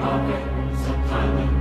Amen. Sometime